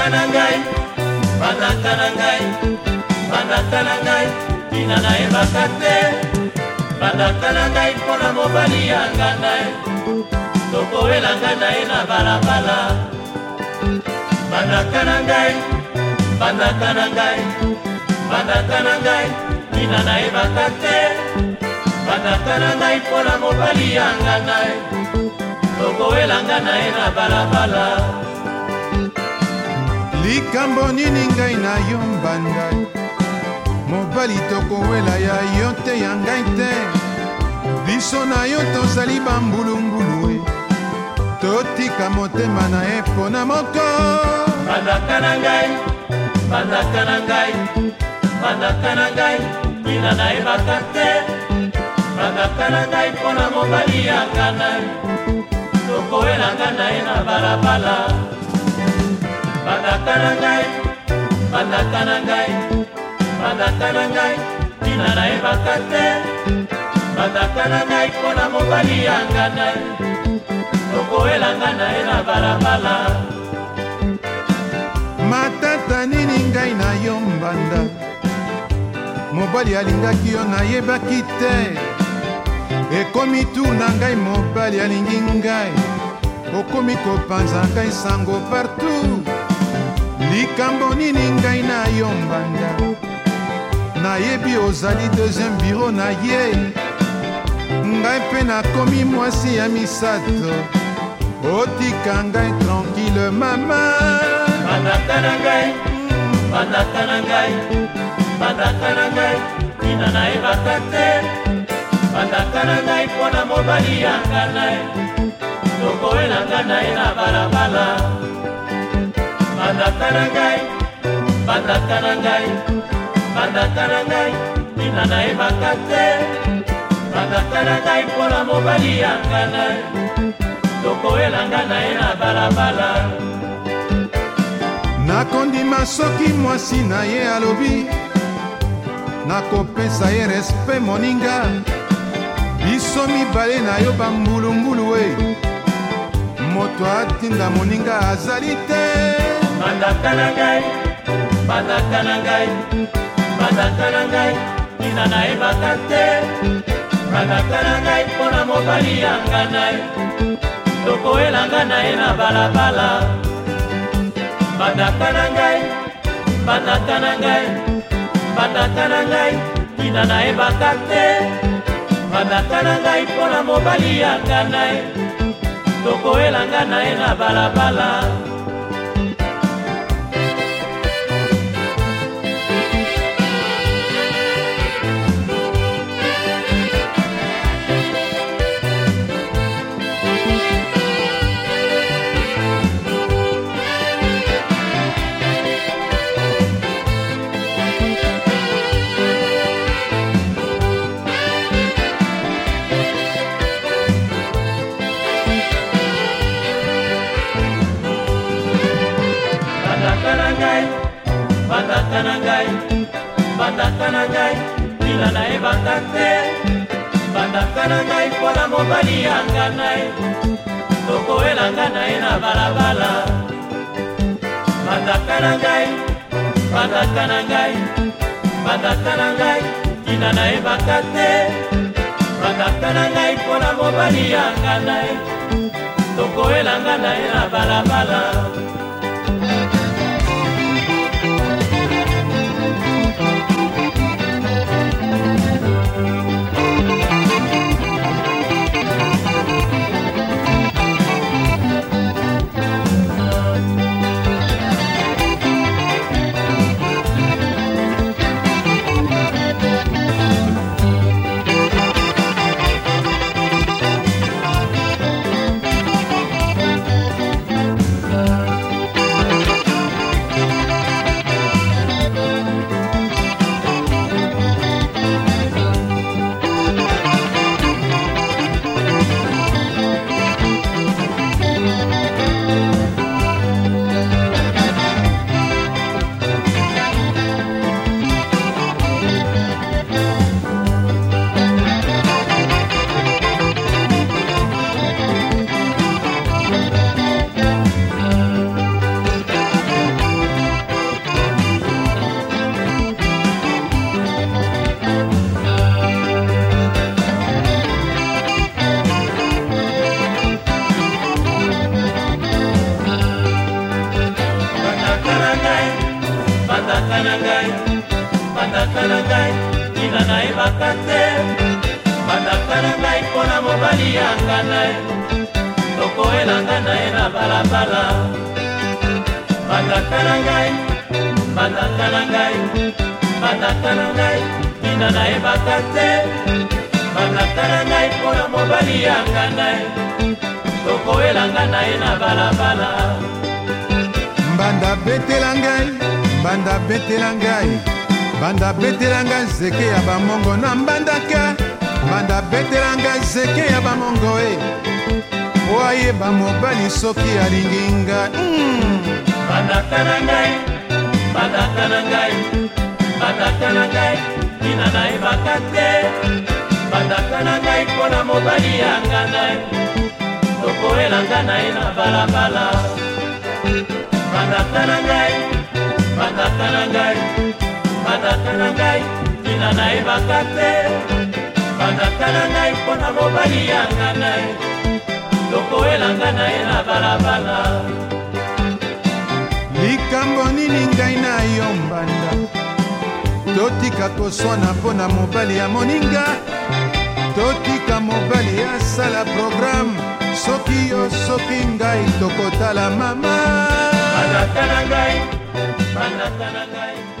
banaka na ngai banaka na ngai banaka na ngai tina nayebaka te banaka na ngai mpo na mobali ya nganda e. tokowelanga na ye na balabala banaka na ngai banaka na ngai banaka na ngai tina nayebaka te banaka na ngai mpo na mobali ya nganda e. tokowelanga na ye na balabala likambo nini ngai na yo mbanda mobali tokowela ya yo te ya ngai te biso na yo tozali bambulungulu e totika motema na ye mpo na moko bandaka na ngai bandaka na ngai bandaka na ngai tina nayebaka te bandaka na ngai mpo na mobali yanga na tokoelanga na ye na balabala manaka na ngai manaka na ngai manaka na ngai tina nayebaka te manaka na ngai mpona mobali yanga na tokoelanga na ye na balabala matata nini ngai na yo mbanda mobali alingaki yo nayebaki te ekomi tur na ngai mobali alingi ngai okomi kopanza ngai sango partout likambo nini ngai na yo mbanda nayebi ozali deuxième biro na ye ngai mpe nakomi mwasi ya misato otika ngai tranquille mama manaka na ngai manaka na ngai manaka na ngai tina nayebaka te bandaka na ngai mpo na mobali yanga na ye tokoelanga na ye na balabala bandaka na ngai bandaka na ngai bandaka na ngai ntina nayebaka te bandaka na ngai mpona mobali yanga na tokoyelanga na ye na balabala nakondima soki mwasi na ye alobi nakopesa ye respe moninga biso mibale na yo bambulungulu e moto atinda moninga azali te mandaka na ngai batata na ngai batata na ngai ntina nayebaka te batata na ngai mpo na mobali yanga na ye tokoyelanga na ye na balabala batata na ngai batata na ngai batata na ngai ntina nayebaka te batata na ngai mpo na mobali yanga na ye tokoyelanga na ye na balabala na ngai batata na ngai batata na ngai tina nayebaka te batata na ngai mpona mobali yanga nai tokoelanga na ye na balabala batata na ngai batata na ngai batata na ngai tina nayebaka te batata na ngai mpona mobali yanga nai tokoelanga na ye na balabala bandaka na ngai bandaka na ngai ntina nayebaka te bandaka na ngai mpo na mobali yanga na ye tokoelanga na ye na balabala bandaka na ngai bandaka na ngai bandaka na ngai ntina nayebaka te bandaka na ngai mpo na mobali yanga na ye tokoelanga na ye na balabala banda betela ngai banda betela ngai banda betela ngai zeke ya bamongo na mbandaka banda betela ngai zeke ya bamongo e eh. po ayeba mobali soki alingi ngai mm. bandaka na ngai bandaka na ngai bandaka na ngai tina nayebaka te bandaka na ngai mpo na mobali yanga nai tokoelanga na ye na balabala bandaka na ngai bandaka na ngai bandaka na ngai ntina nayebaka te bandaka na ngai mpo na mobali yanga na ye tokoyelanga na ye na balabala likambo nini ngai na yo mbanda totika koswana mpo na mobali ya moninga totika mobali asala programe soki yo soki ngai tokotala mama bandaka na ngai banata na ngai